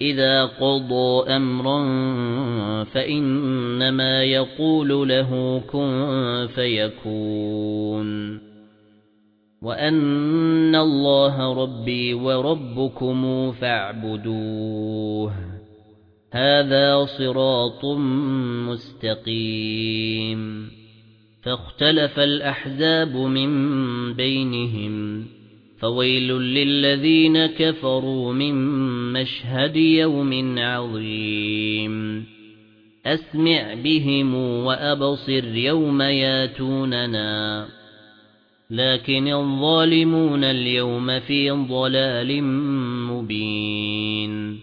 إذا قضى أمرا فإنما يقول له كن فيكون. وأن الله ربي وربكم فاعبدوه. هذا صراط مستقيم. فاختلف الأحزاب من بينهم. فويل للذين كفروا من مشهد يوم عظيم أسمع بهم وأبصر يوم ياتوننا لكن الظالمون اليوم في ضلال مبين